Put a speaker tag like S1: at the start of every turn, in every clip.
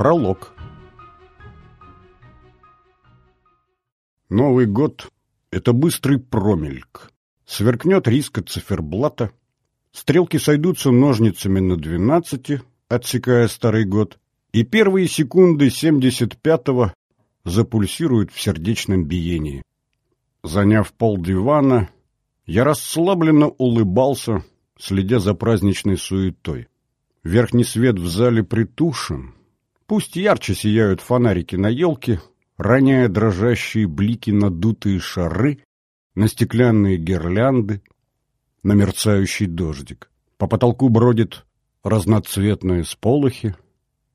S1: Пролог. Новый год — это быстрый промельк. Сверкнет риска циферблата, стрелки сойдутся ножницами на двенадцати, отсекая старый год, и первые секунды семьдесят пятого запульсируют в сердечном биении. Заняв пол дивана, я расслабленно улыбался, следя за праздничной суетой. Верхний свет в зале притушен. Пусть ярче сияют фонарики на елке, роняя дрожащие блики на дутые шары, на стеклянные гирлянды, на мерцающий дождик. По потолку бродит разноцветные сполохи,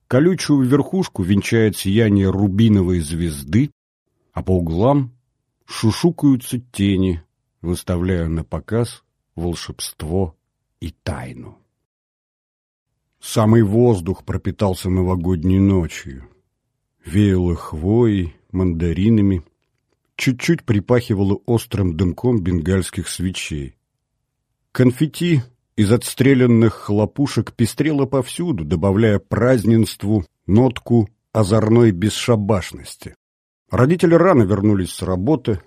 S1: колючую верхушку венчает сияние рубиновой звезды, а по углам шушукаются тени, выставляя на показ волшебство и тайну. Самый воздух пропитался новогодней ночью. Веяло хвоей, мандаринами, чуть-чуть припахивало острым дымком бенгальских свечей. Конфетти из отстрелянных хлопушек пестрело повсюду, добавляя празднеству нотку озорной бесшабашности. Родители рано вернулись с работы,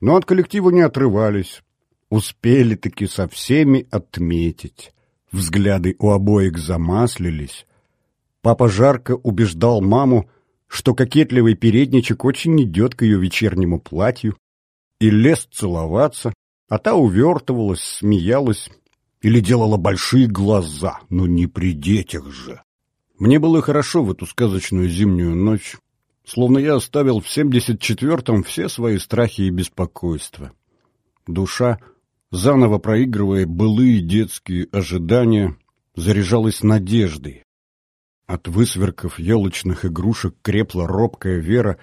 S1: но от коллектива не отрывались. Успели-таки со всеми отметить. Взгляды у обоих замаслились. Папа жарко убеждал маму, что кокетливый передничек очень идет к ее вечернему платью, и лез целоваться, а та увертывалась, смеялась или делала большие глаза, но не при детях же. Мне было хорошо в эту сказочную зимнюю ночь, словно я оставил в семьдесят четвертом все свои страхи и беспокойства. Душа заново проигрывая былые детские ожидания, заряжалась надеждой. От высверков елочных игрушек крепла робкая вера,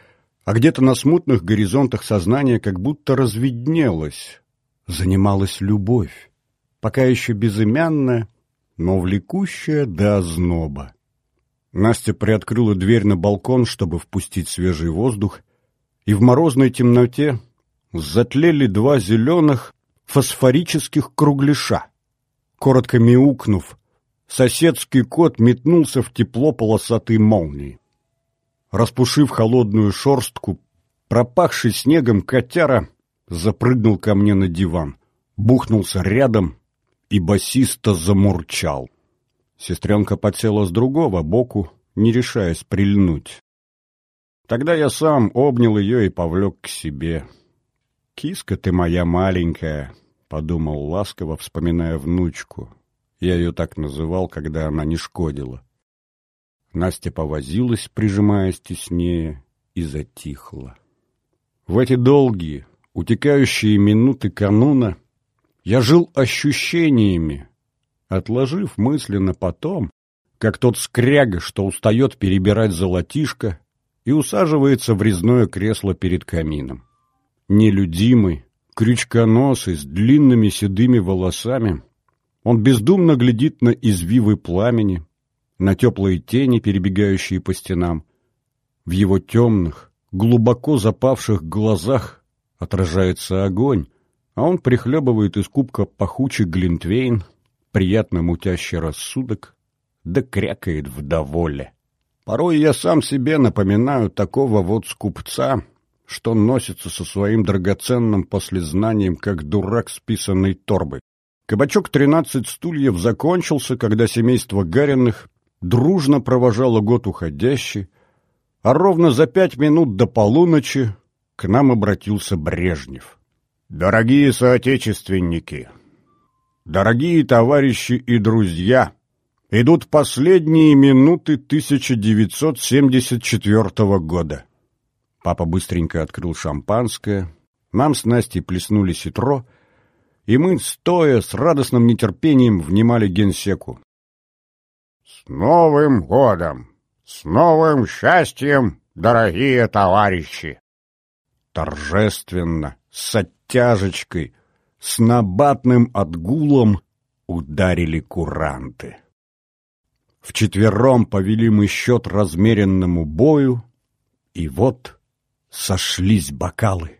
S1: а где-то на смутных горизонтах сознания как будто разведнелась, занималась любовь, пока еще безымянная, но влекущая до озноба. Настя приоткрыла дверь на балкон, чтобы впустить свежий воздух, и в морозной темноте затлели два зеленых, фосфорических кругляша. Коротко мяукнув, соседский кот метнулся в тепло полосатой молнии. Распушив холодную шорстку, пропахший снегом котяра запрыгнул ко мне на диван, бухнулся рядом и басисто замурчал. Сестренка подсела с другого боку, не решаясь прильнуть. Тогда я сам обнял ее и повлек к себе. «Киска ты моя маленькая», — подумал ласково, вспоминая внучку. Я ее так называл, когда она не шкодила. Настя повозилась, прижимаясь теснее, и затихла. В эти долгие, утекающие минуты кануна я жил ощущениями, отложив мысленно потом, как тот скряга, что устает перебирать золотишко и усаживается в резное кресло перед камином нелюдимый, крючконосый, с длинными седыми волосами. Он бездумно глядит на извивы пламени, на теплые тени, перебегающие по стенам. В его темных, глубоко запавших глазах отражается огонь, а он прихлебывает из кубка пахучий глинтвейн, приятно мутящий рассудок, да крякает в доволе. Порой я сам себе напоминаю такого вот скупца, что носится со своим драгоценным послезнанием, как дурак с торбой. Кабачок «Тринадцать стульев» закончился, когда семейство Гариных дружно провожало год уходящий, а ровно за пять минут до полуночи к нам обратился Брежнев. «Дорогие соотечественники, дорогие товарищи и друзья, идут последние минуты 1974 года. Папа быстренько открыл шампанское, нам с Настей плеснули ситро, и мы, стоя с радостным нетерпением, внимали генсеку. «С Новым годом! С новым счастьем, дорогие товарищи!» Торжественно, с оттяжечкой, с набатным отгулом ударили куранты. Вчетвером повели мы счет размеренному бою, и вот сошлись бокалы.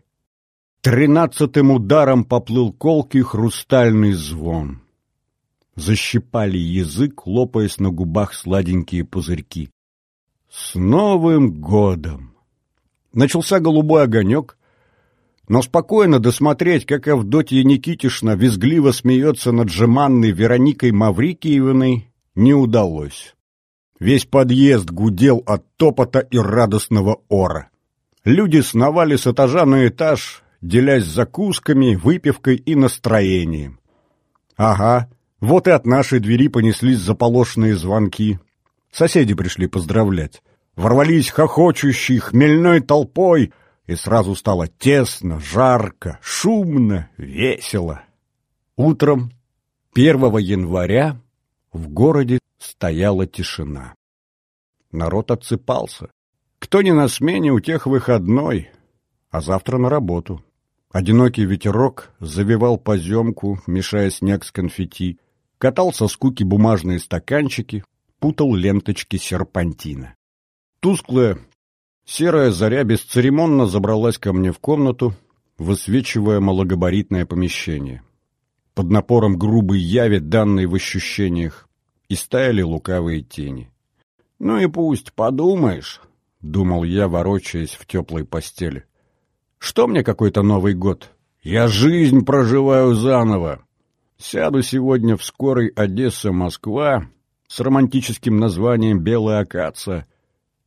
S1: Тринадцатым ударом поплыл колкий хрустальный звон. Защипали язык, лопаясь на губах сладенькие пузырьки. С Новым годом! Начался голубой огонек, но спокойно досмотреть, как Авдотья Никитишна визгливо смеется над жеманной Вероникой Маврикиевной, не удалось. Весь подъезд гудел от топота и радостного ора. Люди сновали с этажа на этаж, делясь закусками, выпивкой и настроением. Ага, вот и от нашей двери понеслись заполошенные звонки. Соседи пришли поздравлять. Ворвались хохочущей, хмельной толпой, и сразу стало тесно, жарко, шумно, весело. Утром 1 января в городе стояла тишина. Народ отсыпался. Кто не на смене, у тех выходной, а завтра на работу. Одинокий ветерок завивал поземку, мешая снег с конфетти, катал со скуки бумажные стаканчики, путал ленточки серпантина. Тусклая, серая заря бесцеремонно забралась ко мне в комнату, высвечивая малогабаритное помещение. Под напором грубой яви, данной в ощущениях, и стаяли лукавые тени. «Ну и пусть, подумаешь», — думал я, ворочаясь в теплой постели. «Что мне какой-то Новый год? Я жизнь проживаю заново. Сяду сегодня в скорой Одесса-Москва с романтическим названием «Белая акация».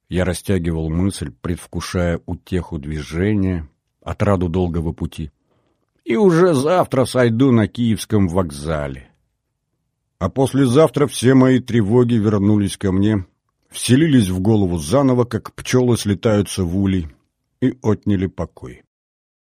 S1: Я растягивал мысль, предвкушая утеху движения, отраду долгого пути. И уже завтра сойду на Киевском вокзале. А послезавтра все мои тревоги вернулись ко мне, вселились в голову заново, как пчелы слетаются в улей, и отняли покой.